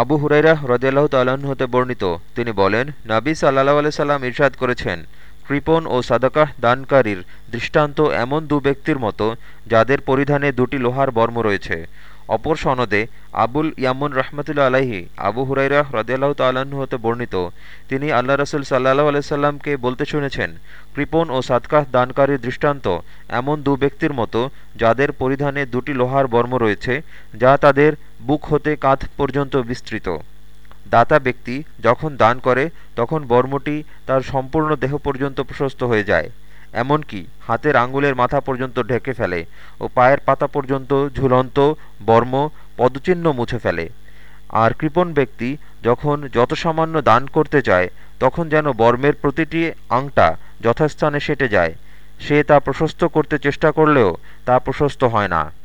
আবু হুরাইরা হ্রদিয়াল্লাহ তাল্লাহ্ন হতে বর্ণিত। তিনি বলেন, নাবি সাল্লাহ আলাই সাল্লাম ইরশাদ করেছেন কৃপন ও সাদাকাহ দানকারীর দৃষ্টান্ত এমন দু ব্যক্তির মতো যাদের পরিধানে দুটি লোহার বর্ম রয়েছে। অপর সনদে আবুল ইয়ামুন রহমতুল্লা আলাহি আবু হুরাইরা হ্রদিয়াল্লাহ তাল্লাহ্ন হতে বর্ণিত। তিনি আল্লাহ রসুল সাল্লাহ আলাইসাল্লামকে বলতে শুনেছেন, কৃপণ ও সাদকাহ দানকারীর দৃষ্টান্ত এমন দু ব্যক্তির মতো যাদের পরিধানে দুটি লোহার বর্ম রয়েছে, যা তাদের বুক হতে কাঁধ পর্যন্ত বিস্তৃত। দাতা ব্যক্তি যখন দান করে, তখন বর্মটি তার সম্পূর্ণ দেহ পর্যন্ত প্রশস্ত হয়ে যায়। এমনকি হাতের আঙ্গুলের মাথা পর্যন্ত ঢেকে ফেলে ও পায়ের পাতা পর্যন্ত ঝুলন্ত বর্ম পদচিহ্ন মুছে ফেলে। আর কৃপণ ব্যক্তি যখন যত সামান্য দান করতে চায়, তখন যেন বর্মের প্রতিটি আংটা যথাস্থানে সেটে যায়। সে তা প্রশস্ত করতে চেষ্টা করলেও তা প্রশস্ত হয় না।